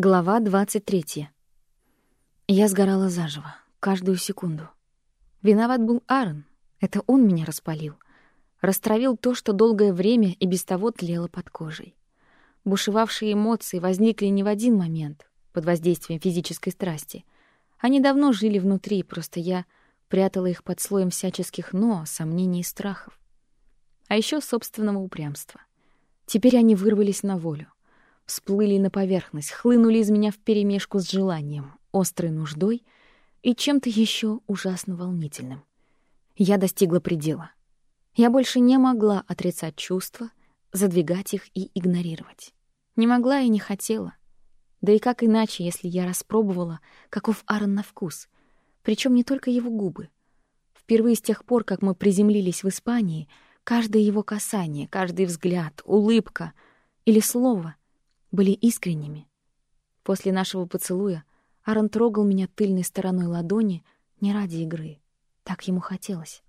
Глава 23. Я сгорала заживо, каждую секунду. Виноват был Аарон. Это он меня распалил. Растравил то, что долгое время и без того тлело под кожей. Бушевавшие эмоции возникли не в один момент, под воздействием физической страсти. Они давно жили внутри, просто я прятала их под слоем всяческих «но», сомнений и страхов. А еще собственного упрямства. Теперь они вырвались на волю всплыли на поверхность, хлынули из меня вперемешку с желанием, острой нуждой и чем-то еще ужасно волнительным. Я достигла предела. Я больше не могла отрицать чувства, задвигать их и игнорировать. Не могла и не хотела. Да и как иначе, если я распробовала, каков Аарон на вкус, причем не только его губы. Впервые с тех пор, как мы приземлились в Испании, каждое его касание, каждый взгляд, улыбка или слово были искренними. После нашего поцелуя Аарон трогал меня тыльной стороной ладони не ради игры. Так ему хотелось.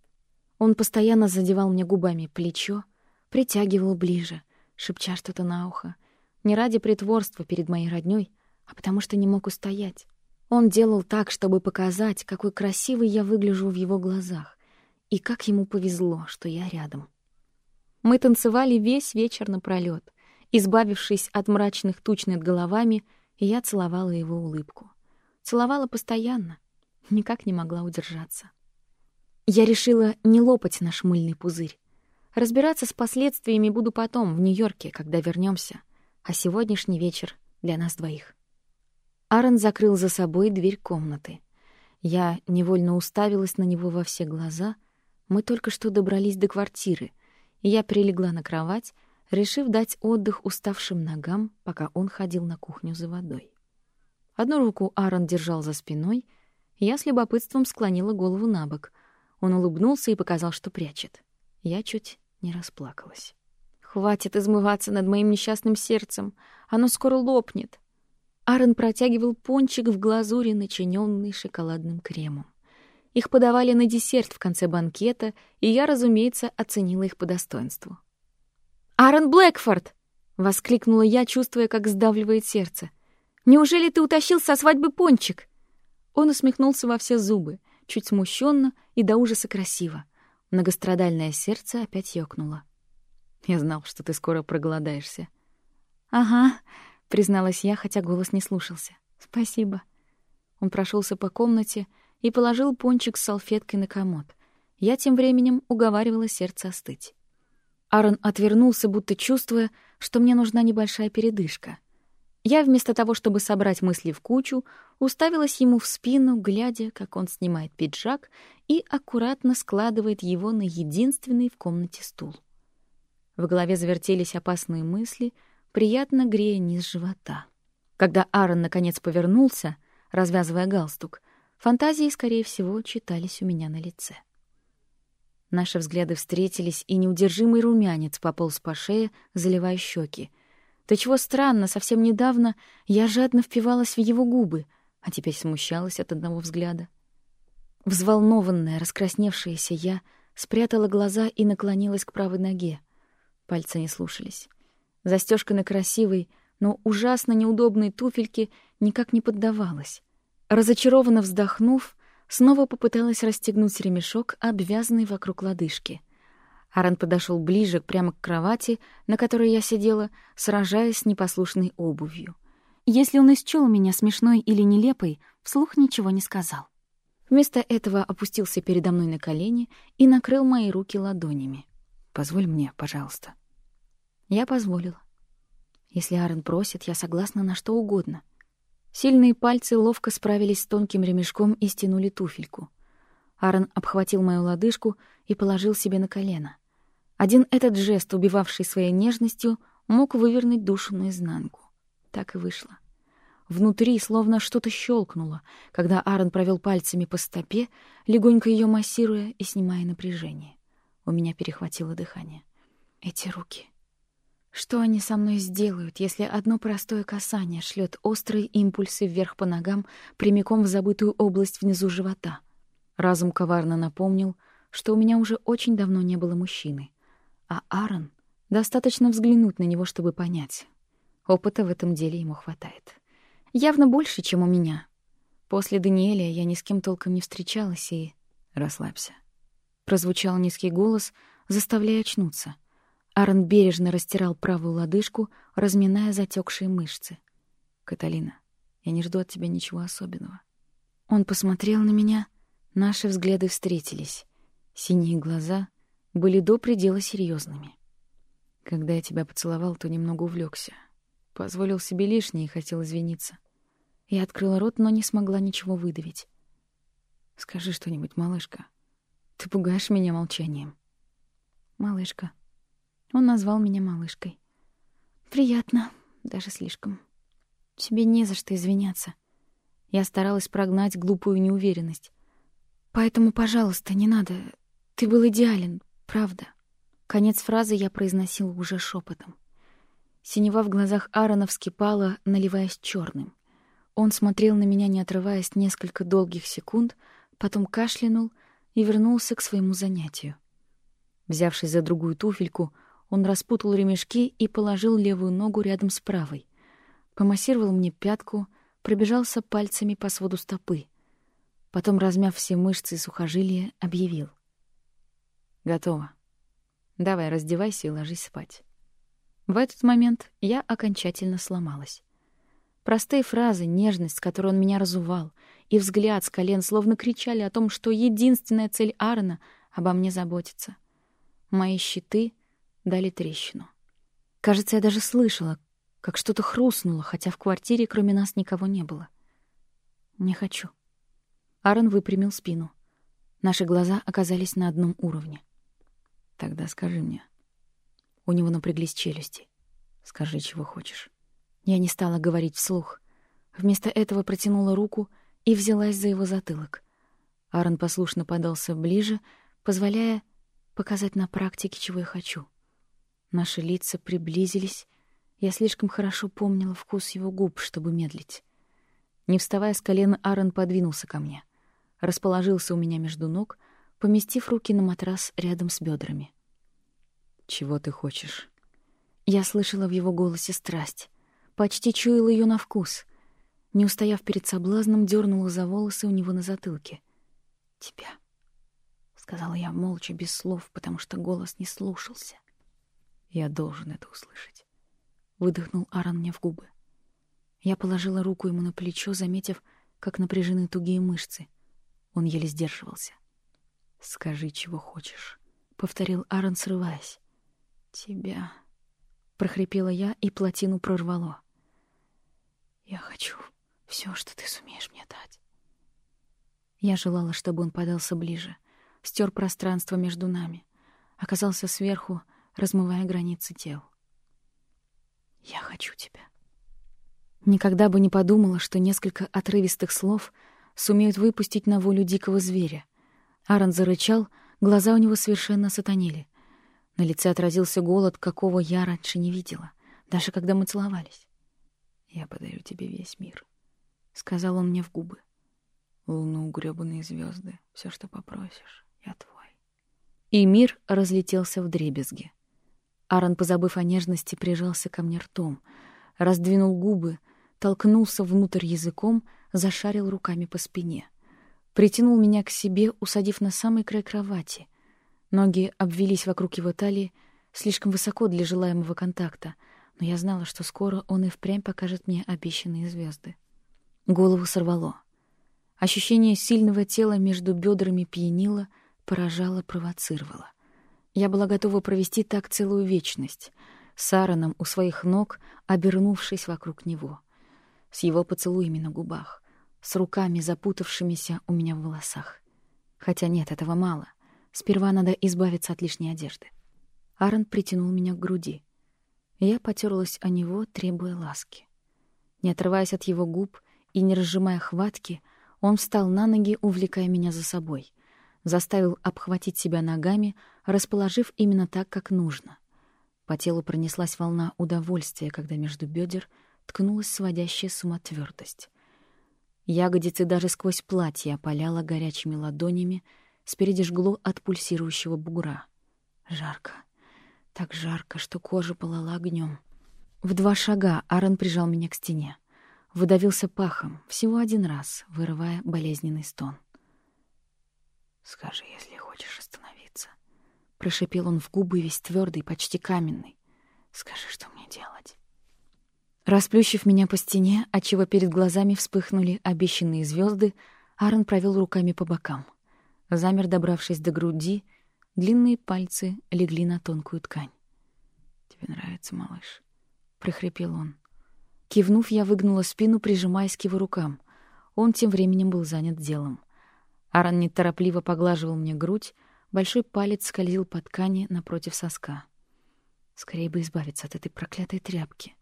Он постоянно задевал мне губами плечо, притягивал ближе, шепча что-то на ухо. Не ради притворства перед моей роднёй, а потому что не мог устоять. Он делал так, чтобы показать, какой красивой я выгляжу в его глазах, и как ему повезло, что я рядом. Мы танцевали весь вечер напролёт, Избавившись от мрачных туч над головами, я целовала его улыбку. Целовала постоянно, никак не могла удержаться. Я решила не лопать наш мыльный пузырь. Разбираться с последствиями буду потом, в Нью-Йорке, когда вернемся, а сегодняшний вечер для нас двоих. Аарон закрыл за собой дверь комнаты. Я невольно уставилась на него во все глаза. Мы только что добрались до квартиры, я прилегла на кровать, решив дать отдых уставшим ногам, пока он ходил на кухню за водой. Одну руку Аарон держал за спиной, я с любопытством склонила голову на бок. Он улыбнулся и показал, что прячет. Я чуть не расплакалась. «Хватит измываться над моим несчастным сердцем, оно скоро лопнет». Аарон протягивал пончик в глазури, начиненный шоколадным кремом. Их подавали на десерт в конце банкета, и я, разумеется, оценила их по достоинству. «Аарон Блэкфорд!» — воскликнула я, чувствуя, как сдавливает сердце. «Неужели ты утащил со свадьбы пончик?» Он усмехнулся во все зубы, чуть смущенно и до ужаса красиво. Многострадальное сердце опять ёкнуло. «Я знал, что ты скоро проголодаешься». «Ага», — призналась я, хотя голос не слушался. «Спасибо». Он прошелся по комнате и положил пончик с салфеткой на комод. Я тем временем уговаривала сердце остыть. Аарон отвернулся, будто чувствуя, что мне нужна небольшая передышка. Я вместо того, чтобы собрать мысли в кучу, уставилась ему в спину, глядя, как он снимает пиджак и аккуратно складывает его на единственный в комнате стул. В голове завертелись опасные мысли, приятно грея низ живота. Когда Аарон наконец повернулся, развязывая галстук, фантазии, скорее всего, читались у меня на лице. Наши взгляды встретились, и неудержимый румянец пополз по шее, заливая щеки. Да чего странно, совсем недавно я жадно впивалась в его губы, а теперь смущалась от одного взгляда. Взволнованная, раскрасневшаяся я спрятала глаза и наклонилась к правой ноге. Пальцы не слушались. Застежка на красивой, но ужасно неудобной туфельке никак не поддавалась. Разочарованно вздохнув, снова попыталась расстегнуть ремешок, обвязанный вокруг лодыжки. Аарон подошел ближе, прямо к кровати, на которой я сидела, сражаясь с непослушной обувью. Если он исчёл меня смешной или нелепой, вслух ничего не сказал. Вместо этого опустился передо мной на колени и накрыл мои руки ладонями. «Позволь мне, пожалуйста». Я позволила. Если Аарон просит, я согласна на что угодно. Сильные пальцы ловко справились с тонким ремешком и стянули туфельку. Аарон обхватил мою лодыжку и положил себе на колено. Один этот жест, убивавший своей нежностью, мог вывернуть душу наизнанку. Так и вышло. Внутри словно что-то щелкнуло, когда Аарон провел пальцами по стопе, легонько ее массируя и снимая напряжение. У меня перехватило дыхание. Эти руки. Что они со мной сделают, если одно простое касание шлет острые импульсы вверх по ногам прямиком в забытую область внизу живота? Разум коварно напомнил, что у меня уже очень давно не было мужчины. А Аарон... Достаточно взглянуть на него, чтобы понять. Опыта в этом деле ему хватает. Явно больше, чем у меня. После Даниэля я ни с кем толком не встречалась и... Расслабься. Прозвучал низкий голос, заставляя очнуться. Аарон бережно растирал правую лодыжку, разминая затекшие мышцы. «Каталина, я не жду от тебя ничего особенного». Он посмотрел на меня, наши взгляды встретились. Синие глаза были до предела серьезными. Когда я тебя поцеловал, то немного увлекся, Позволил себе лишнее и хотел извиниться. Я открыла рот, но не смогла ничего выдавить. «Скажи что-нибудь, малышка». Ты пугаешь меня молчанием. Малышка. Он назвал меня малышкой. Приятно, даже слишком. Тебе не за что извиняться. Я старалась прогнать глупую неуверенность. Поэтому, пожалуйста, не надо. Ты был идеален, правда. Конец фразы я произносила уже шепотом. Синева в глазах Аарона вскипала, наливаясь черным. Он смотрел на меня, не отрываясь несколько долгих секунд, потом кашлянул и вернулся к своему занятию. Взявшись за другую туфельку, он распутал ремешки и положил левую ногу рядом с правой. Помассировал мне пятку, пробежался пальцами по своду стопы. Потом, размяв все мышцы и сухожилия, объявил. «Готово. Давай, раздевайся и ложись спать». В этот момент я окончательно сломалась. Простые фразы, нежность, с которой он меня разувал, и взгляд с колен словно кричали о том, что единственная цель Аарона — обо мне заботиться. Мои щиты дали трещину. Кажется, я даже слышала, как что-то хрустнуло, хотя в квартире кроме нас никого не было. Не хочу. Аарон выпрямил спину. Наши глаза оказались на одном уровне. Тогда скажи мне. У него напряглись челюсти. Скажи, чего хочешь. Я не стала говорить вслух. Вместо этого протянула руку и взялась за его затылок. Аарон послушно подался ближе, позволяя показать на практике, чего я хочу. Наши лица приблизились. Я слишком хорошо помнила вкус его губ, чтобы медлить. Не вставая с колена, Аарон подвинулся ко мне. Расположился у меня между ног, поместив руки на матрас рядом с бедрами. «Чего ты хочешь?» Я слышала в его голосе страсть. Почти чуяла ее на вкус. Не устояв перед соблазном, дернула за волосы у него на затылке. «Тебя», — сказала я молча, без слов, потому что голос не слушался. «Я должен это услышать», — выдохнул Аарон мне в губы. Я положила руку ему на плечо, заметив, как напряжены тугие мышцы. Он еле сдерживался. «Скажи, чего хочешь», — повторил Аарон, срываясь. «Тебя», — прохрипела я, и плотину прорвало. Я хочу все, что ты сумеешь мне дать. Я желала, чтобы он подался ближе, стер пространство между нами, оказался сверху, размывая границы тел. Я хочу тебя. Никогда бы не подумала, что несколько отрывистых слов сумеют выпустить на волю дикого зверя. Аарон зарычал, глаза у него совершенно сатанели. На лице отразился голод, какого я раньше не видела, даже когда мы целовались. Я подарю тебе весь мир, — сказал он мне в губы. Луну, грёбаные звезды, все, что попросишь, я твой. И мир разлетелся в дребезги. Аарон, позабыв о нежности, прижался ко мне ртом, раздвинул губы, толкнулся внутрь языком, зашарил руками по спине. Притянул меня к себе, усадив на самый край кровати. Ноги обвились вокруг его талии, слишком высоко для желаемого контакта — но я знала, что скоро он и впрямь покажет мне обещанные звезды. Голову сорвало. Ощущение сильного тела между бедрами пьянило, поражало, провоцировало. Я была готова провести так целую вечность, с Аароном у своих ног, обернувшись вокруг него, с его поцелуями на губах, с руками, запутавшимися у меня в волосах. Хотя нет, этого мало. Сперва надо избавиться от лишней одежды. Аарон притянул меня к груди — я потерлась о него, требуя ласки. Не отрываясь от его губ и не разжимая хватки, он встал на ноги, увлекая меня за собой. Заставил обхватить себя ногами, расположив именно так, как нужно. По телу пронеслась волна удовольствия, когда между бедер ткнулась сводящая с ума твердость. Ягодицы даже сквозь платье опаляла горячими ладонями, спереди жгло от пульсирующего бугра. Жарко. Так жарко, что кожа пылала огнем. В два шага Аарон прижал меня к стене. выдавился пахом, всего один раз, вырывая болезненный стон. «Скажи, если хочешь остановиться», — прошипел он в губы весь твердый, почти каменный. «Скажи, что мне делать». Расплющив меня по стене, отчего перед глазами вспыхнули обещанные звезды, Аарон провел руками по бокам. Замер, добравшись до груди, длинные пальцы легли на тонкую ткань. «Тебе нравится, малыш?» — прохрипел он. Кивнув, я выгнула спину, прижимаясь к его рукам. Он тем временем был занят делом. Аарон неторопливо поглаживал мне грудь, большой палец скользил по ткани напротив соска. Скорее бы избавиться от этой проклятой тряпки.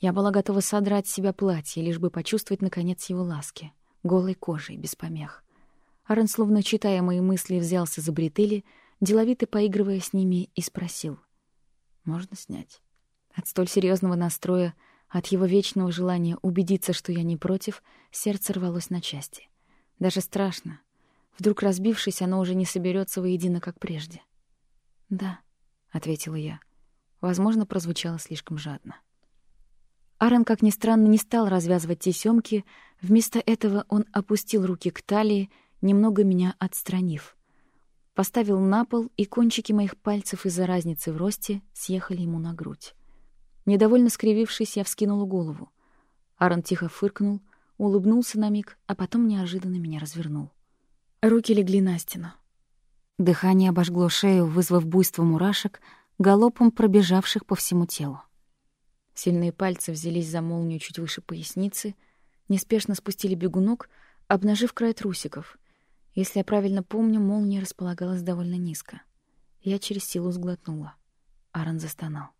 Я была готова содрать с себя платье, лишь бы почувствовать, наконец, его ласки, голой кожей, без помех. Аарон, словно читая мои мысли, взялся за бретели, деловито поигрывая с ними, и спросил. «Можно снять?» От столь серьезного настроя — от его вечного желания убедиться, что я не против, сердце рвалось на части. Даже страшно. Вдруг разбившись, оно уже не соберется воедино, как прежде. «Да», — ответила я. Возможно, прозвучало слишком жадно. Аарон, как ни странно, не стал развязывать тесёмки, вместо этого он опустил руки к талии, немного меня отстранив. Поставил на пол, и кончики моих пальцев из-за разницы в росте съехали ему на грудь. Недовольно скривившись, я вскинула голову. Аарон тихо фыркнул, улыбнулся на миг, а потом неожиданно меня развернул. Руки легли на стену. Дыхание обожгло шею, вызвав буйство мурашек, галопом пробежавших по всему телу. Сильные пальцы взялись за молнию чуть выше поясницы, неспешно спустили бегунок, обнажив край трусиков. Если я правильно помню, молния располагалась довольно низко. Я через силу сглотнула. Аарон застонал.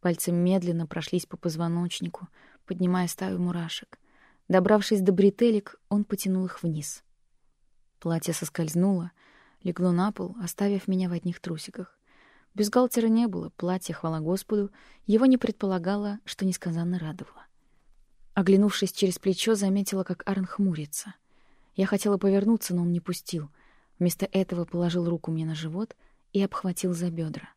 Пальцы медленно прошлись по позвоночнику, поднимая стаю мурашек. Добравшись до бретелек, он потянул их вниз. Платье соскользнуло, легло на пол, оставив меня в одних трусиках. Бюстгальтера не было, платье, хвала Господу, его не предполагало, что несказанно радовало. Оглянувшись через плечо, заметила, как Арн хмурится. Я хотела повернуться, но он не пустил. Вместо этого положил руку мне на живот и обхватил за бедра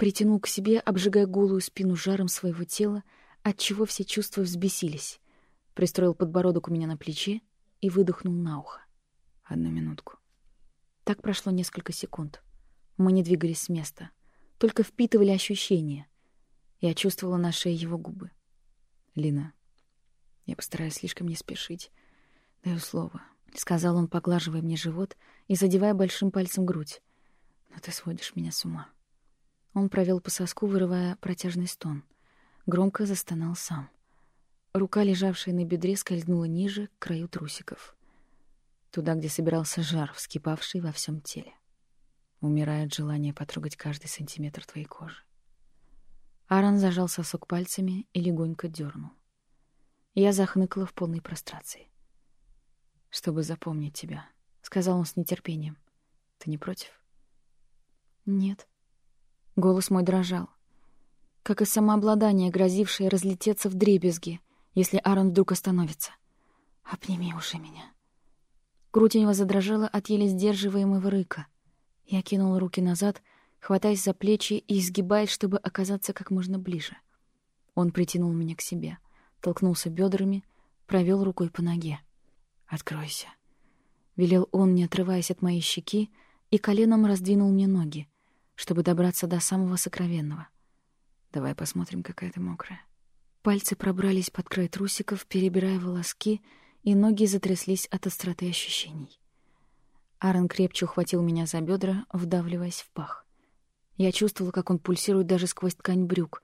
притянул к себе, обжигая голую спину жаром своего тела, отчего все чувства взбесились. Пристроил подбородок у меня на плече и выдохнул на ухо. Одну минутку. Так прошло несколько секунд. Мы не двигались с места, только впитывали ощущения. Я чувствовала на шее его губы. «Лина, я постараюсь слишком не спешить. Даю слово», — сказал он, поглаживая мне живот и задевая большим пальцем грудь. «Но ты сводишь меня с ума». Он провел по соску, вырывая протяжный стон. Громко застонал сам. Рука, лежавшая на бедре, скользнула ниже, к краю трусиков. Туда, где собирался жар, вскипавший во всем теле. Умирает желание потрогать каждый сантиметр твоей кожи. Аарон зажал сосок пальцами и легонько дернул. Я захныкала в полной прострации. «Чтобы запомнить тебя», — сказал он с нетерпением. «Ты не против?» «Нет», Голос мой дрожал. Как и самообладание, грозившее разлететься в дребезги, если Аарон вдруг остановится. «Обними уже меня». Грудь у него задрожала от еле сдерживаемого рыка. Я кинула руки назад, хватаясь за плечи и изгибаясь, чтобы оказаться как можно ближе. Он притянул меня к себе, толкнулся бедрами, провел рукой по ноге. «Откройся», — велел он, не отрываясь от моей щеки, и коленом раздвинул мне ноги, чтобы добраться до самого сокровенного. Давай посмотрим, какая ты мокрая. Пальцы пробрались под край трусиков, перебирая волоски, и ноги затряслись от остроты ощущений. Аарон крепче ухватил меня за бедра, вдавливаясь в пах. Я чувствовала, как он пульсирует даже сквозь ткань брюк.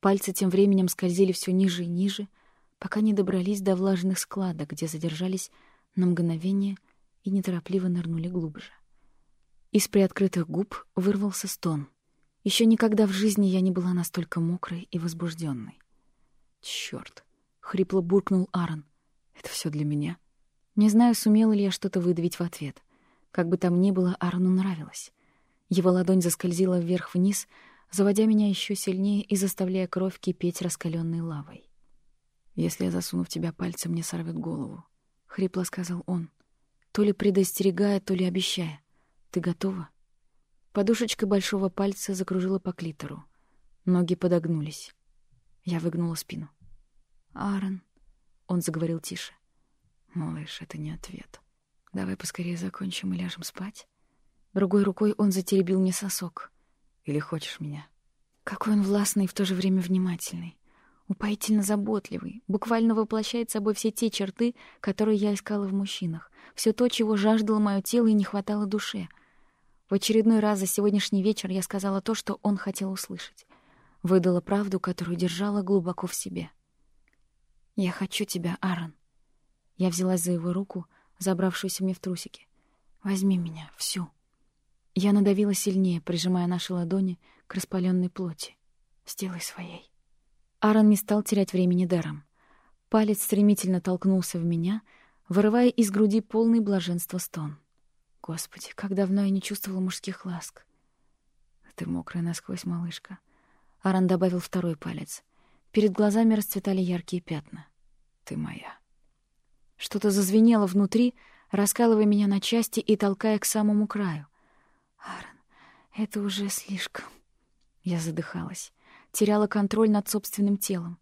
Пальцы тем временем скользили все ниже и ниже, пока не добрались до влажных складок, где задержались на мгновение и неторопливо нырнули глубже. Из приоткрытых губ вырвался стон. Еще никогда в жизни я не была настолько мокрой и возбужденной. Черт! хрипло буркнул Аарон. «Это все для меня?» Не знаю, сумела ли я что-то выдавить в ответ. Как бы там ни было, Аарону нравилось. Его ладонь заскользила вверх-вниз, заводя меня еще сильнее и заставляя кровь кипеть раскаленной лавой. «Если я засуну в тебя пальцем, мне сорвет голову», — хрипло сказал он, то ли предостерегая, то ли обещая. Ты готова? Подушечка большого пальца закружила по клитору. Ноги подогнулись. Я выгнула спину. Аарон. Он заговорил тише. «Малыш, это не ответ. Давай поскорее закончим и ляжем спать». Другой рукой он затеребил мне сосок. «Или хочешь меня?» Какой он властный и в то же время внимательный. Упоительно заботливый, буквально воплощает собой все те черты, которые я искала в мужчинах, все то, чего жаждало мое тело и не хватало душе. В очередной раз за сегодняшний вечер я сказала то, что он хотел услышать. Выдала правду, которую держала глубоко в себе. «Я хочу тебя, Аарон». Я взялась за его руку, забравшуюся мне в трусики. «Возьми меня, всю». Я надавила сильнее, прижимая наши ладони к распаленной плоти. «Сделай своей». Аарон не стал терять времени даром. Палец стремительно толкнулся в меня, вырывая из груди полный блаженства стон. Господи, как давно я не чувствовала мужских ласк. Ты мокрая насквозь, малышка. Аарон добавил второй палец. Перед глазами расцветали яркие пятна. Ты моя. Что-то зазвенело внутри, раскалывая меня на части и толкая к самому краю. Аарон, это уже слишком. Я задыхалась теряла контроль над собственным телом.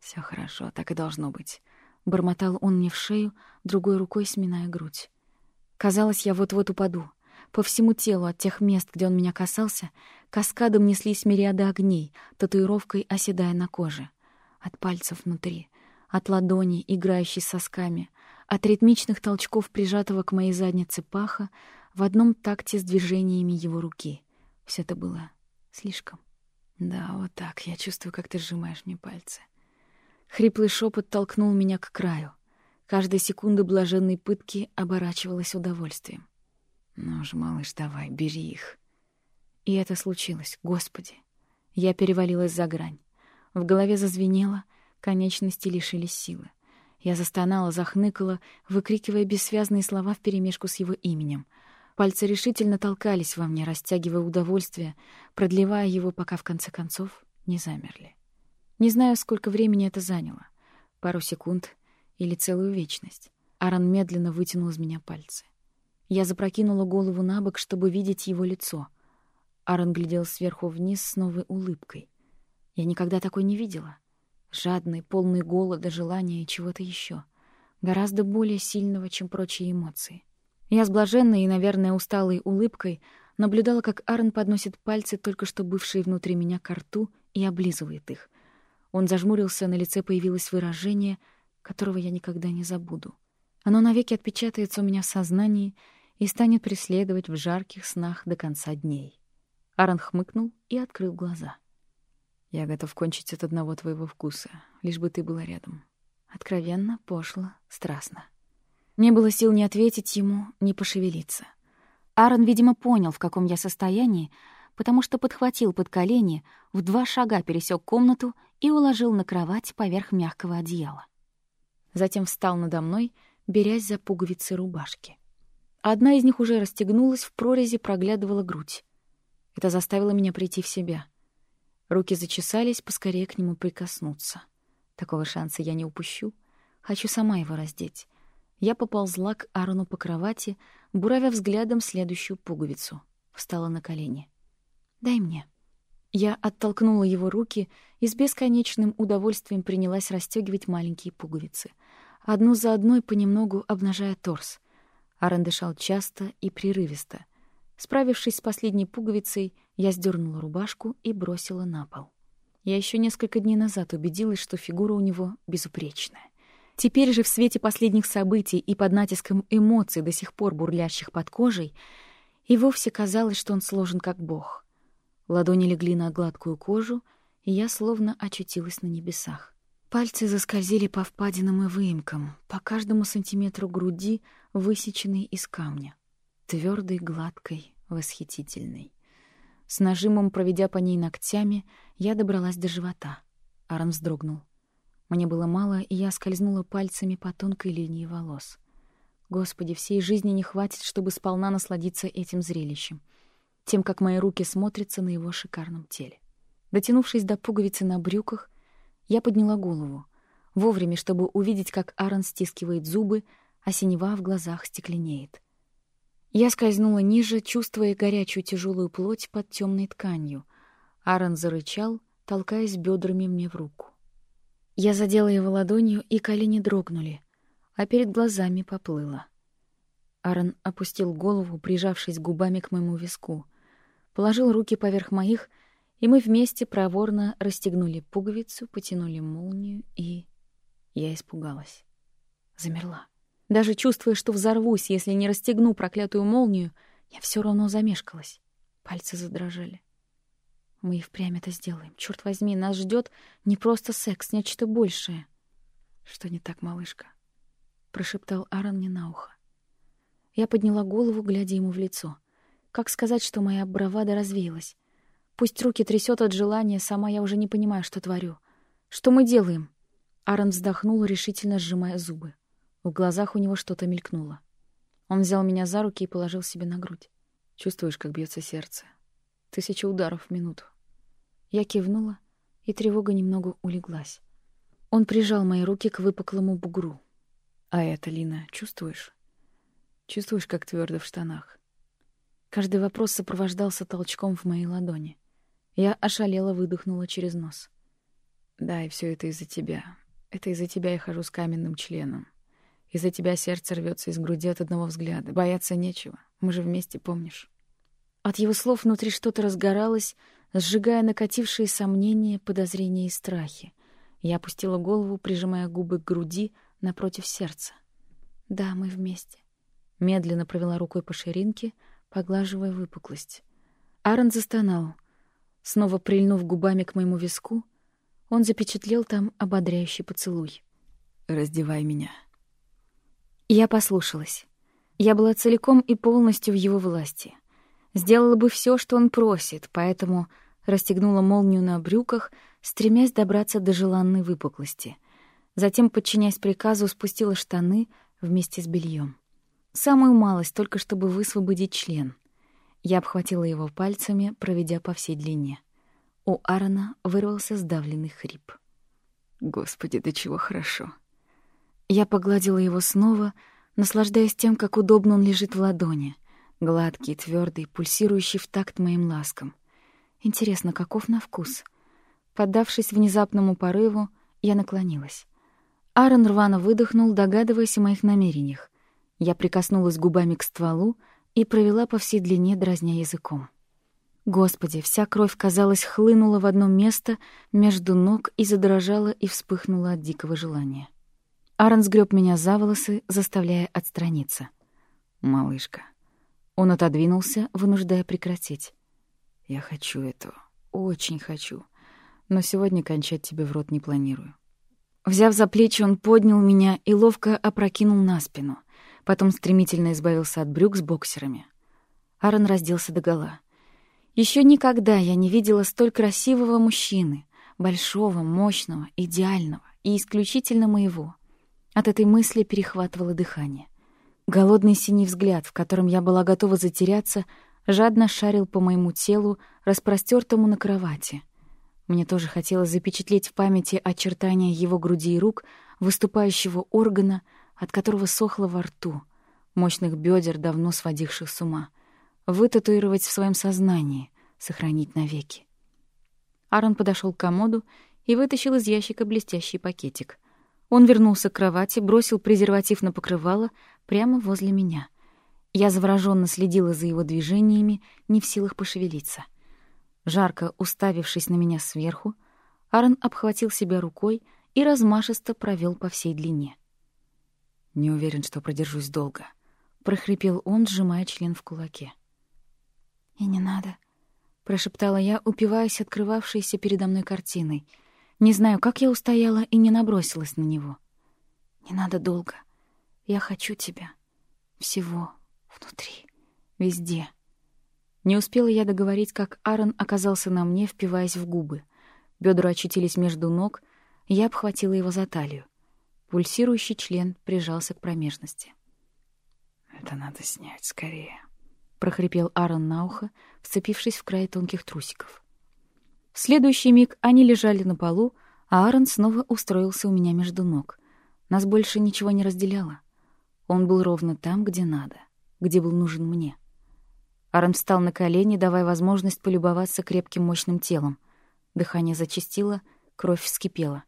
Все хорошо, так и должно быть», — бормотал он мне в шею, другой рукой сминая грудь. Казалось, я вот-вот упаду. По всему телу от тех мест, где он меня касался, каскадом неслись мириады огней, татуировкой оседая на коже. От пальцев внутри, от ладони, играющей сосками, от ритмичных толчков прижатого к моей заднице паха в одном такте с движениями его руки. Все это было слишком. Да, вот так. Я чувствую, как ты сжимаешь мне пальцы. Хриплый шепот толкнул меня к краю. Каждая секунда блаженной пытки оборачивалась удовольствием. Ну же, малыш, давай, бери их. И это случилось, Господи. Я перевалилась за грань. В голове зазвенело, конечности лишились силы. Я застонала, захныкала, выкрикивая бессвязные слова вперемешку с его именем — Пальцы решительно толкались во мне, растягивая удовольствие, продлевая его, пока в конце концов не замерли. Не знаю, сколько времени это заняло. Пару секунд или целую вечность. Аарон медленно вытянул из меня пальцы. Я запрокинула голову на бок, чтобы видеть его лицо. Аарон глядел сверху вниз с новой улыбкой. Я никогда такой не видела. Жадный, полный голода, желания и чего-то еще. Гораздо более сильного, чем прочие эмоции. Я с блаженной и, наверное, усталой улыбкой наблюдала, как Аарон подносит пальцы, только что бывшие внутри меня, к рту и облизывает их. Он зажмурился, на лице появилось выражение, которого я никогда не забуду. Оно навеки отпечатается у меня в сознании и станет преследовать в жарких снах до конца дней. Аарон хмыкнул и открыл глаза. «Я готов кончить от одного твоего вкуса, лишь бы ты была рядом». Откровенно, пошло, страстно. Не было сил ни ответить ему, ни пошевелиться. Аарон, видимо, понял, в каком я состоянии, потому что подхватил под колени, в два шага пересек комнату и уложил на кровать поверх мягкого одеяла. Затем встал надо мной, берясь за пуговицы рубашки. Одна из них уже расстегнулась, в прорези проглядывала грудь. Это заставило меня прийти в себя. Руки зачесались, поскорее к нему прикоснуться. Такого шанса я не упущу. Хочу сама его раздеть. Я поползла к Аарону по кровати, буравя взглядом следующую пуговицу. Встала на колени. «Дай мне». Я оттолкнула его руки и с бесконечным удовольствием принялась расстегивать маленькие пуговицы. Одну за одной понемногу обнажая торс. Аарон дышал часто и прерывисто. Справившись с последней пуговицей, я сдернула рубашку и бросила на пол. Я еще несколько дней назад убедилась, что фигура у него безупречная. Теперь же в свете последних событий и под натиском эмоций, до сих пор бурлящих под кожей, и вовсе казалось, что он сложен как бог. Ладони легли на гладкую кожу, и я словно очутилась на небесах. Пальцы заскользили по впадинам и выемкам, по каждому сантиметру груди, высеченной из камня. Твердой, гладкой, восхитительной. С нажимом, проведя по ней ногтями, я добралась до живота. Арам вздрогнул. Мне было мало, и я скользнула пальцами по тонкой линии волос. Господи, всей жизни не хватит, чтобы сполна насладиться этим зрелищем. Тем, как мои руки смотрятся на его шикарном теле. Дотянувшись до пуговицы на брюках, я подняла голову. Вовремя, чтобы увидеть, как Аарон стискивает зубы, а синева в глазах стекленеет. Я скользнула ниже, чувствуя горячую тяжелую плоть под темной тканью. Аарон зарычал, толкаясь бедрами мне в руку. Я задела его ладонью, и колени дрогнули, а перед глазами поплыло. Аарон опустил голову, прижавшись губами к моему виску, положил руки поверх моих, и мы вместе проворно расстегнули пуговицу, потянули молнию, и... Я испугалась. Замерла. Даже чувствуя, что взорвусь, если не расстегну проклятую молнию, я все равно замешкалась. Пальцы задрожали. Мы и впрямь это сделаем. Черт возьми, нас ждет не просто секс, нечто большее. Что не так, малышка? прошептал Аарон мне на ухо. Я подняла голову, глядя ему в лицо. Как сказать, что моя бравада развеялась? Пусть руки трясет от желания, сама я уже не понимаю, что творю. Что мы делаем? Аарон вздохнул, решительно сжимая зубы. В глазах у него что-то мелькнуло. Он взял меня за руки и положил себе на грудь. Чувствуешь, как бьется сердце? Тысяча ударов в минуту. Я кивнула, и тревога немного улеглась. Он прижал мои руки к выпуклому бугру. А это, Лина, чувствуешь? Чувствуешь, как твердо в штанах? Каждый вопрос сопровождался толчком в моей ладони. Я ошалела выдохнула через нос. Да, и все это из-за тебя. Это из-за тебя я хожу с каменным членом. Из-за тебя сердце рвется из груди от одного взгляда. Бояться нечего. Мы же вместе, помнишь? От его слов внутри что-то разгоралось, сжигая накатившие сомнения, подозрения и страхи. Я опустила голову, прижимая губы к груди напротив сердца. Да, мы вместе. Медленно провела рукой по ширинке, поглаживая выпуклость. Аарон застонал. Снова прильнув губами к моему виску, он запечатлел там ободряющий поцелуй. «Раздевай меня». Я послушалась. Я была целиком и полностью в его власти. Сделала бы все, что он просит, поэтому расстегнула молнию на брюках, стремясь добраться до желанной выпуклости. Затем, подчиняясь приказу, спустила штаны вместе с бельем. Самую малость, только чтобы высвободить член. Я обхватила его пальцами, проведя по всей длине. У Аарона вырвался сдавленный хрип. «Господи, до чего хорошо!» Я погладила его снова, наслаждаясь тем, как удобно он лежит в ладони. Гладкий, твердый, пульсирующий в такт моим ласкам. Интересно, каков на вкус? Поддавшись внезапному порыву, я наклонилась. Аарон рвано выдохнул, догадываясь о моих намерениях. Я прикоснулась губами к стволу и провела по всей длине, дразня языком. Господи, вся кровь, казалось, хлынула в одно место между ног и задрожала и вспыхнула от дикого желания. Аарон сгреб меня за волосы, заставляя отстраниться. «Малышка». Он отодвинулся, вынуждая прекратить. «Я хочу этого. Очень хочу. Но сегодня кончать тебе в рот не планирую». Взяв за плечи, он поднял меня и ловко опрокинул на спину. Потом стремительно избавился от брюк с боксерами. Аарон разделся догола. Еще никогда я не видела столь красивого мужчины, большого, мощного, идеального и исключительно моего. От этой мысли перехватывало дыхание. Голодный синий взгляд, в котором я была готова затеряться, жадно шарил по моему телу, распростертому на кровати. Мне тоже хотелось запечатлеть в памяти очертания его груди и рук, выступающего органа, от которого сохло во рту, мощных бедер, давно сводивших с ума, вытатуировать в своем сознании, сохранить навеки. Аарон подошел к комоду и вытащил из ящика блестящий пакетик — он вернулся к кровати, бросил презерватив на покрывало прямо возле меня. Я завороженно следила за его движениями, не в силах пошевелиться. Жарко уставившись на меня сверху, Аарон обхватил себя рукой и размашисто провел по всей длине. «Не уверен, что продержусь долго», — прохрипел он, сжимая член в кулаке. «И не надо», — прошептала я, упиваясь открывавшейся передо мной картиной — не знаю, как я устояла и не набросилась на него. Не надо долго. Я хочу тебя. Всего. Внутри. Везде. Не успела я договорить, как Аарон оказался на мне, впиваясь в губы. Бедра очутились между ног, я обхватила его за талию. Пульсирующий член прижался к промежности. «Это надо снять скорее», — прохрипел Аарон на ухо, вцепившись в край тонких трусиков. В следующий миг они лежали на полу, а Аарон снова устроился у меня между ног. Нас больше ничего не разделяло. Он был ровно там, где надо, где был нужен мне. Аарон встал на колени, давая возможность полюбоваться крепким мощным телом. Дыхание зачастило, кровь вскипела.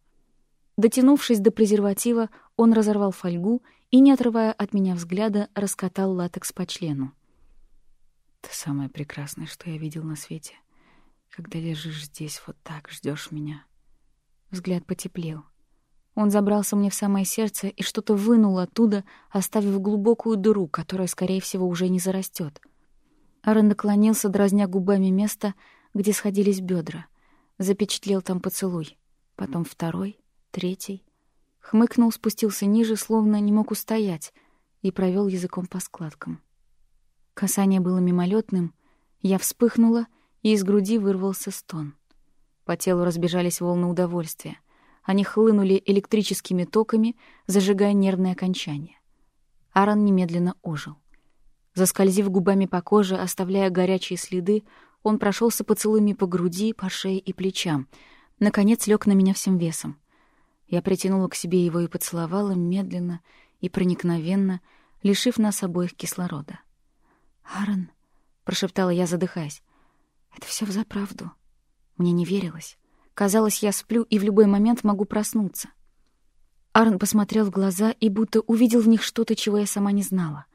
Дотянувшись до презерватива, он разорвал фольгу и, не отрывая от меня взгляда, раскатал латекс по члену. «Ты самое прекрасное, что я видел на свете. Когда лежишь здесь вот так, ждешь меня». Взгляд потеплел. Он забрался мне в самое сердце и что-то вынул оттуда, оставив глубокую дыру, которая, скорее всего, уже не зарастет. Аарон наклонился, дразня губами место, где сходились бедра. Запечатлел там поцелуй. Потом второй, третий. Хмыкнул, спустился ниже, словно не мог устоять, и провел языком по складкам. Касание было мимолетным. Я вспыхнула, и из груди вырвался стон. По телу разбежались волны удовольствия — они хлынули электрическими токами, зажигая нервные окончания. Аарон немедленно ожил. Заскользив губами по коже, оставляя горячие следы, он прошелся поцелуями по груди, по шее и плечам. Наконец лег на меня всем весом. Я притянула к себе его и поцеловала медленно и проникновенно, лишив нас обоих кислорода. «Аарон», — прошептала я, задыхаясь, — «это все взаправду». Мне не верилось. Казалось, я сплю и в любой момент могу проснуться. Арн посмотрел в глаза и будто увидел в них что-то, чего я сама не знала.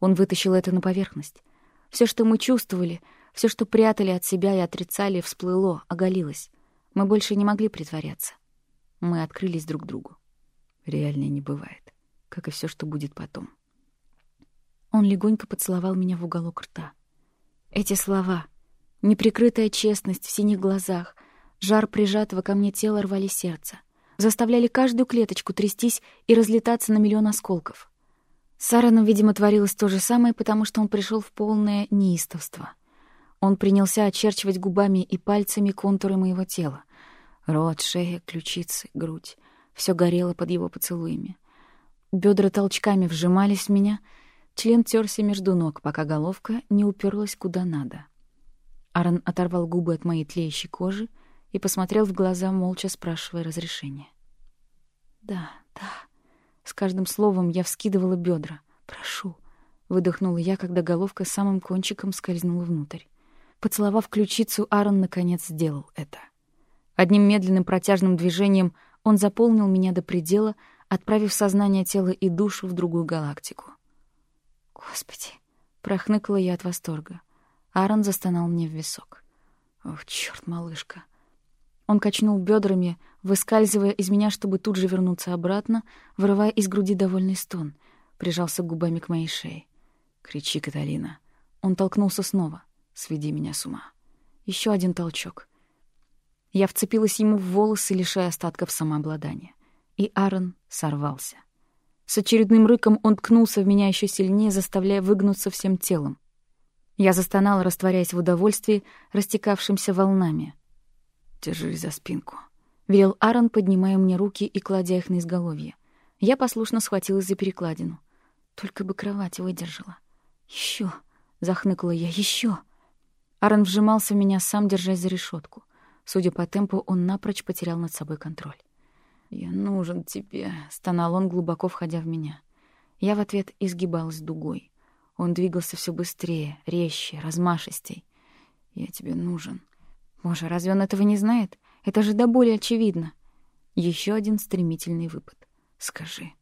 Он вытащил это на поверхность. Все, что мы чувствовали, все, что прятали от себя и отрицали, всплыло, оголилось. Мы больше не могли притворяться. Мы открылись друг другу. Реальнее не бывает, как и все, что будет потом. Он легонько поцеловал меня в уголок рта. Эти слова, неприкрытая честность в синих глазах, Жар прижатого ко мне тела рвали сердце. Заставляли каждую клеточку трястись и разлетаться на миллион осколков. С Аароном, видимо, творилось то же самое, потому что он пришел в полное неистовство. Он принялся очерчивать губами и пальцами контуры моего тела. Рот, шея, ключицы, грудь. Все горело под его поцелуями. Бедра толчками вжимались в меня, член терся между ног, пока головка не уперлась куда надо. Аарон оторвал губы от моей тлеющей кожи — и посмотрел в глаза, молча спрашивая разрешения. «Да, да». С каждым словом я вскидывала бедра. «Прошу», — выдохнула я, когда головка самым кончиком скользнула внутрь. Поцеловав ключицу, Аарон наконец сделал это. Одним медленным протяжным движением он заполнил меня до предела, отправив сознание тела и душу в другую галактику. «Господи!» — прохныкала я от восторга. Аарон застонал мне в висок. «Ох, черт, малышка!» Он качнул бедрами, выскальзывая из меня, чтобы тут же вернуться обратно, вырывая из груди довольный стон, прижался губами к моей шее. «Кричи, Каталина!» Он толкнулся снова. «Сведи меня с ума!» Еще один толчок. Я вцепилась ему в волосы, лишая остатков самообладания. И Аарон сорвался. С очередным рыком он ткнулся в меня еще сильнее, заставляя выгнуться всем телом. Я застонала, растворяясь в удовольствии, растекавшимся волнами — «Держись за спинку», — велел Аарон, поднимая мне руки и кладя их на изголовье. Я послушно схватилась за перекладину. Только бы кровать выдержала. Еще, захныкала я, еще. Аарон вжимался в меня, сам держась за решетку. Судя по темпу, он напрочь потерял над собой контроль. «Я нужен тебе», — стонал он, глубоко входя в меня. Я в ответ изгибалась дугой. Он двигался все быстрее, резче, размашистей. «Я тебе нужен», Боже, разве он этого не знает? Это же до боли очевидно. Еще один стремительный выпад. Скажи.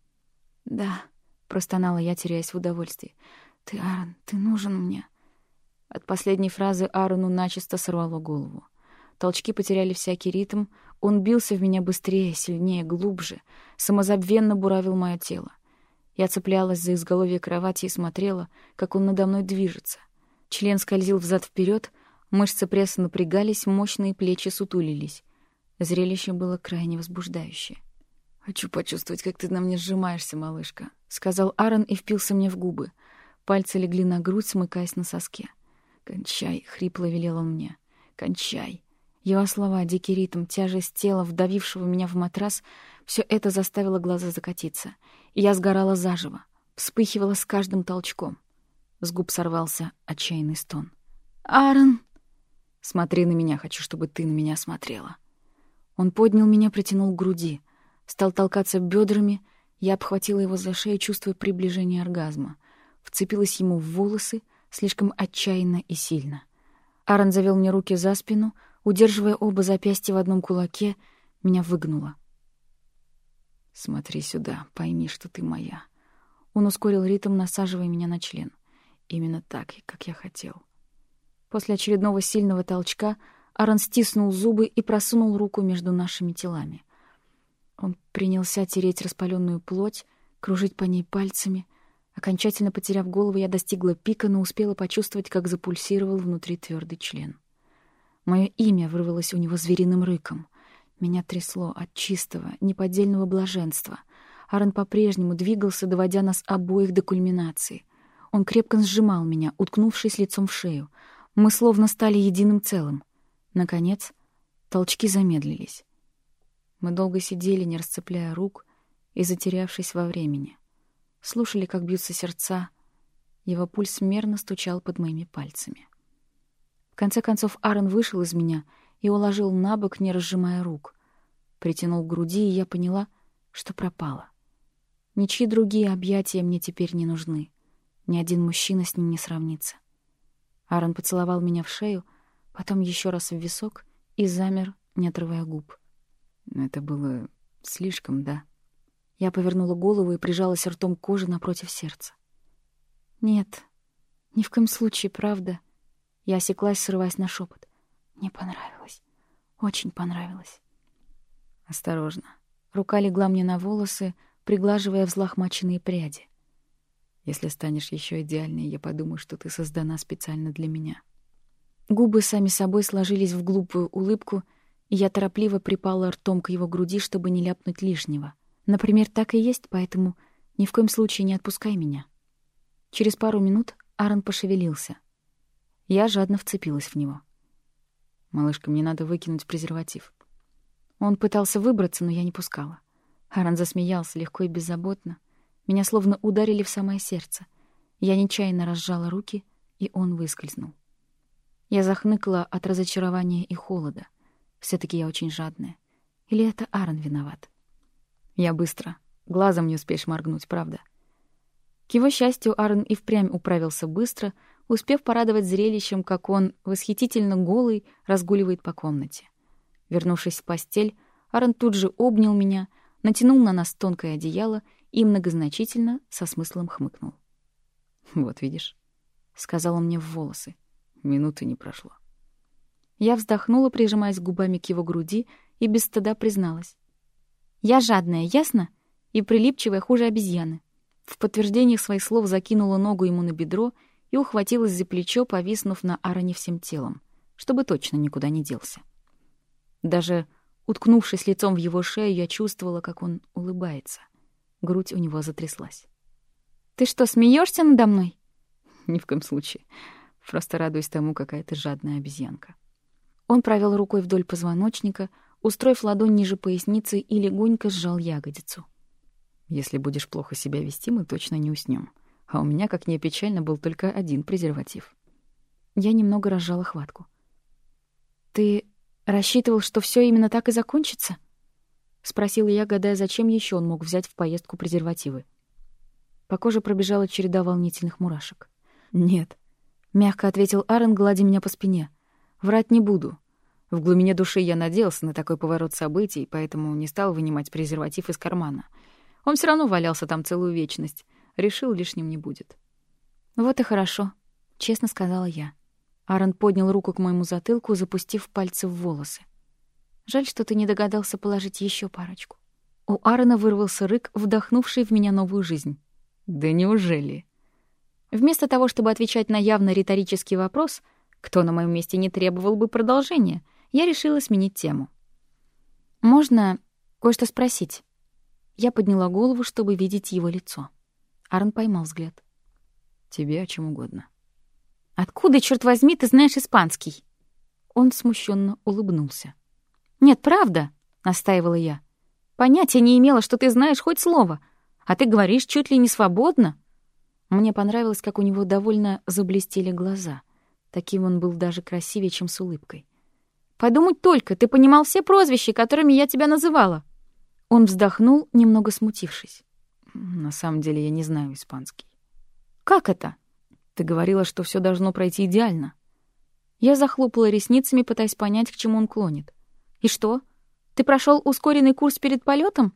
Да, простонала я, теряясь в удовольствии. Ты, Аарон, ты нужен мне. От последней фразы Аарону начисто сорвало голову. Толчки потеряли всякий ритм, он бился в меня быстрее, сильнее, глубже, самозабвенно буравил мое тело. Я цеплялась за изголовье кровати и смотрела, как он надо мной движется. Член скользил взад вперед, Мышцы пресса напрягались, мощные плечи сутулились. Зрелище было крайне возбуждающее. «Хочу почувствовать, как ты на мне сжимаешься, малышка», — сказал Аарон и впился мне в губы. Пальцы легли на грудь, смыкаясь на соске. «Кончай», — хрипло велел он мне. «Кончай». Его слова, дикий ритм, тяжесть тела, вдавившего меня в матрас — все это заставило глаза закатиться. Я сгорала заживо, вспыхивала с каждым толчком. С губ сорвался отчаянный стон. «Аарон!» Смотри на меня, хочу, чтобы ты на меня смотрела. Он поднял меня, притянул к груди, стал толкаться бедрами, я обхватила его за шею, чувствуя приближение оргазма, вцепилась ему в волосы слишком отчаянно и сильно. Аарон завел мне руки за спину, удерживая оба запястья в одном кулаке, меня выгнуло. Смотри сюда, пойми, что ты моя. Он ускорил ритм, насаживая меня на член. Именно так, как я хотел. После очередного сильного толчка Аарон стиснул зубы и просунул руку между нашими телами. Он принялся тереть распаленную плоть, кружить по ней пальцами. Окончательно потеряв голову, я достигла пика, но успела почувствовать, как запульсировал внутри твердый член. Мое имя вырвалось у него звериным рыком. Меня трясло от чистого, неподдельного блаженства. Аарон по-прежнему двигался, доводя нас обоих до кульминации. Он крепко сжимал меня, уткнувшись лицом в шею. Мы словно стали единым целым. Наконец, толчки замедлились. Мы долго сидели, не расцепляя рук и затерявшись во времени. Слушали, как бьются сердца. Его пульс мерно стучал под моими пальцами. В конце концов Аарон вышел из меня и уложил на бок, не разжимая рук. Притянул к груди, и я поняла, что пропала. Ничьи другие объятия мне теперь не нужны. Ни один мужчина с ним не сравнится. Аарон поцеловал меня в шею, потом еще раз в висок и замер, не отрывая губ. Это было слишком, да? Я повернула голову и прижалась ртом к коже напротив сердца. Нет, ни в коем случае, правда. Я осеклась, срываясь на шепот. Мне понравилось. Очень понравилось. Осторожно. Рука легла мне на волосы, приглаживая взлохмаченные пряди. Если станешь еще идеальней, я подумаю, что ты создана специально для меня. Губы сами собой сложились в глупую улыбку, и я торопливо припала ртом к его груди, чтобы не ляпнуть лишнего. Например, так и есть, поэтому ни в коем случае не отпускай меня. Через пару минут Аарон пошевелился. Я жадно вцепилась в него. «Малышка, мне надо выкинуть презерватив». Он пытался выбраться, но я не пускала. Аарон засмеялся легко и беззаботно. Меня словно ударили в самое сердце. Я нечаянно разжала руки, и он выскользнул. Я захныкала от разочарования и холода. все таки я очень жадная. Или это Аарон виноват? Я быстро. Глазом не успеешь моргнуть, правда? К его счастью, Аарон и впрямь управился быстро — успев порадовать зрелищем, как он, восхитительно голый, разгуливает по комнате. Вернувшись в постель, Аарон тут же обнял меня, натянул на нас тонкое одеяло и многозначительно со смыслом хмыкнул. «Вот видишь», — сказал он мне в волосы. Минуты не прошло. Я вздохнула, прижимаясь губами к его груди, и без стыда призналась. «Я жадная, ясно? И прилипчивая хуже обезьяны». В подтверждение своих слов закинула ногу ему на бедро — и ухватилась за плечо, повиснув на Аароне всем телом, чтобы точно никуда не делся. Даже уткнувшись лицом в его шею, я чувствовала, как он улыбается. Грудь у него затряслась. «Ты что, смеешься надо мной?» «Ни в коем случае. Просто радуюсь тому, какая ты жадная обезьянка». Он провел рукой вдоль позвоночника, устроив ладонь ниже поясницы и легонько сжал ягодицу. «Если будешь плохо себя вести, мы точно не уснем а у меня, как ни печально, был только один презерватив. Я немного разжала хватку. «Ты рассчитывал, что все именно так и закончится?» — спросила я, гадая, зачем еще он мог взять в поездку презервативы. По коже пробежала череда волнительных мурашек. «Нет», — мягко ответил Аарон, гладя меня по спине. «Врать не буду. В глубине души я надеялся на такой поворот событий, поэтому не стал вынимать презерватив из кармана. Он все равно валялся там целую вечность, решил, лишним не будет. «Вот и хорошо», — честно сказала я. Аарон поднял руку к моему затылку, запустив пальцы в волосы. «Жаль, что ты не догадался положить еще парочку». У Аарона вырвался рык, вдохнувший в меня новую жизнь. «Да неужели?» Вместо того, чтобы отвечать на явно риторический вопрос, кто на моем месте не требовал бы продолжения, я решила сменить тему. «Можно кое-что спросить?» Я подняла голову, чтобы видеть его лицо. Арн поймал взгляд. «Тебе о чем угодно». «Откуда, черт возьми, ты знаешь испанский?» Он смущенно улыбнулся. «Нет, правда», — настаивала я. «Понятия не имела, что ты знаешь хоть слово, а ты говоришь чуть ли не свободно». Мне понравилось, как у него довольно заблестели глаза. Таким он был даже красивее, чем с улыбкой. «Подумать только, ты понимал все прозвища, которыми я тебя называла». Он вздохнул, немного смутившись. На самом деле я не знаю испанский. Как это? Ты говорила, что все должно пройти идеально. Я захлопала ресницами, пытаясь понять, к чему он клонит. И что? Ты прошел ускоренный курс перед полетом?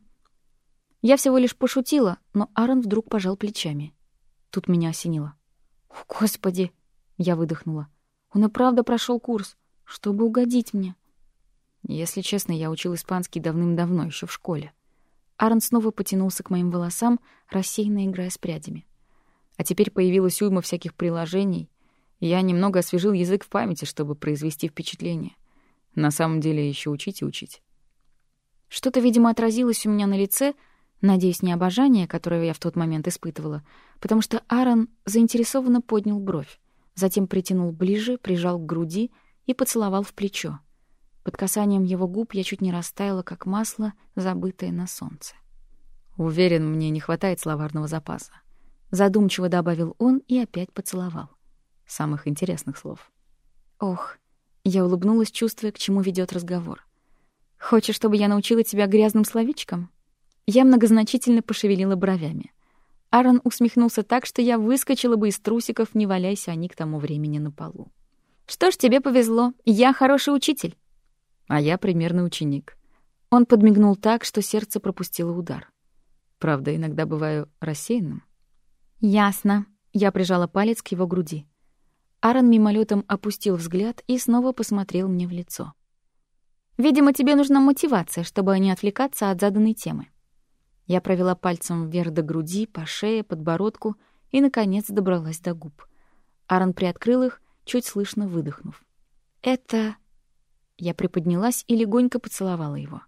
Я всего лишь пошутила, но Аарон вдруг пожал плечами. Тут меня осенило. «О, Господи!» — я выдохнула. «Он и правда прошел курс, чтобы угодить мне». Если честно, я учил испанский давным-давно, еще в школе. Аарон снова потянулся к моим волосам, рассеянно играя с прядями. А теперь появилась уйма всяких приложений, я немного освежил язык в памяти, чтобы произвести впечатление. На самом деле еще учить и учить. Что-то, видимо, отразилось у меня на лице, надеюсь, не обожание, которое я в тот момент испытывала, потому что Аарон заинтересованно поднял бровь, затем притянул ближе, прижал к груди и поцеловал в плечо. Под касанием его губ я чуть не растаяла, как масло, забытое на солнце. Уверен, мне не хватает словарного запаса. Задумчиво добавил он и опять поцеловал. Самых интересных слов. Ох, я улыбнулась, чувствуя, к чему ведет разговор. Хочешь, чтобы я научила тебя грязным словечкам? Я многозначительно пошевелила бровями. Аарон усмехнулся так, что я выскочила бы из трусиков, не валяйся они к тому времени на полу. Что ж, тебе повезло. Я хороший учитель. А я примерный ученик. Он подмигнул так, что сердце пропустило удар. Правда, иногда бываю рассеянным. Ясно. Я прижала палец к его груди. Аарон мимолетом опустил взгляд и снова посмотрел мне в лицо. Видимо, тебе нужна мотивация, чтобы не отвлекаться от заданной темы. Я провела пальцем вверх до груди, по шее, подбородку и, наконец, добралась до губ. Аарон приоткрыл их, чуть слышно выдохнув. «Это...» Я приподнялась и легонько поцеловала его.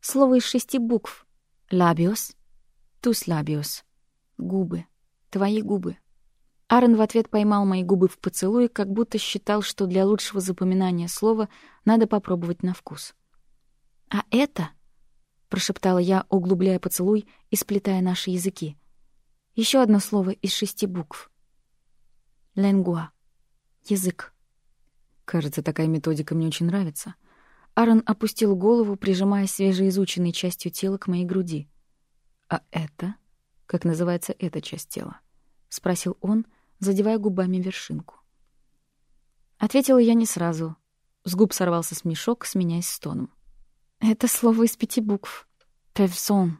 Слово из шести букв. «Лабиос», «тус лабиос», «губы», «твои губы». Аарон в ответ поймал мои губы в поцелуй, как будто считал, что для лучшего запоминания слова надо попробовать на вкус. «А это...» — прошептала я, углубляя поцелуй и сплетая наши языки. Еще одно слово из шести букв. «Ленгуа» — язык. Кажется, такая методика мне очень нравится. Аарон опустил голову, прижимая свежеизученной частью тела к моей груди. «А это? Как называется эта часть тела?» — спросил он, — задевая губами вершинку. Ответила я не сразу. С губ сорвался смешок, сменяясь стоном. Это слово из пяти букв. Певсон.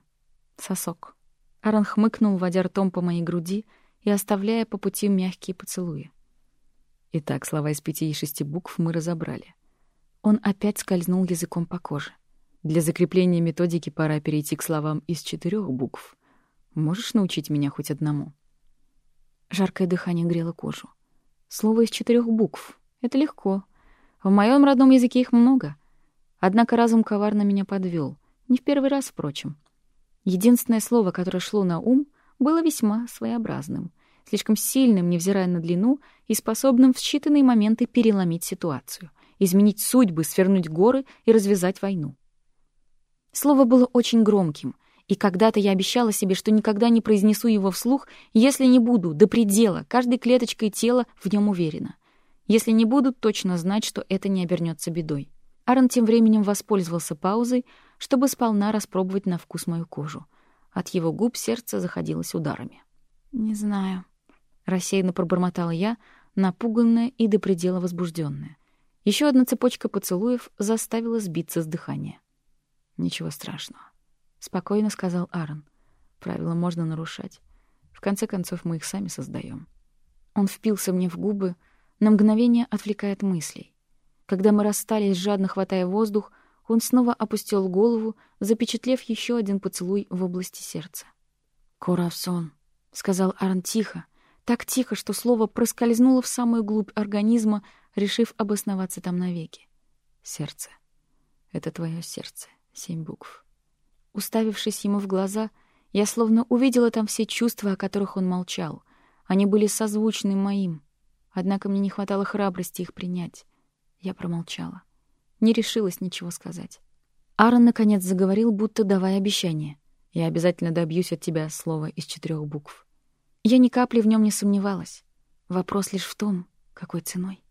Сосок. Аарон хмыкнул, водя ртом по моей груди и оставляя по пути мягкие поцелуи. Итак, слова из пяти и шести букв мы разобрали. Он опять скользнул языком по коже. Для закрепления методики пора перейти к словам из четырех букв. Можешь научить меня хоть одному? Жаркое дыхание грело кожу. Слово из четырех букв. Это легко. В моем родном языке их много. Однако разум коварно меня подвел. Не в первый раз, впрочем. Единственное слово, которое шло на ум, было весьма своеобразным, слишком сильным, невзирая на длину, и способным в считанные моменты переломить ситуацию, изменить судьбы, свернуть горы и развязать войну. Слово было очень громким, и когда-то я обещала себе, что никогда не произнесу его вслух, если не буду до предела, каждой клеточкой тела в нем уверена. Если не буду точно знать, что это не обернется бедой. Аарон тем временем воспользовался паузой, чтобы сполна распробовать на вкус мою кожу. От его губ сердце заходилось ударами. «Не знаю», — рассеянно пробормотала я, напуганная и до предела возбужденная. Еще одна цепочка поцелуев заставила сбиться с дыхания. «Ничего страшного спокойно сказал Аарон. Правила можно нарушать. В конце концов, мы их сами создаем. Он впился мне в губы, на мгновение отвлекая от мыслей. Когда мы расстались, жадно хватая воздух, он снова опустил голову, запечатлев еще один поцелуй в области сердца. «Коравсон», — сказал Аарон тихо, так тихо, что слово проскользнуло в самую глубь организма, решив обосноваться там навеки. «Сердце. Это твое сердце. Семь букв. Уставившись ему в глаза, я словно увидела там все чувства, о которых он молчал. Они были созвучны моим. Однако мне не хватало храбрости их принять. Я промолчала. Не решилась ничего сказать. Аарон, наконец, заговорил, будто давая обещание. «Я обязательно добьюсь от тебя слова из четырех букв». Я ни капли в нем не сомневалась. Вопрос лишь в том, какой ценой.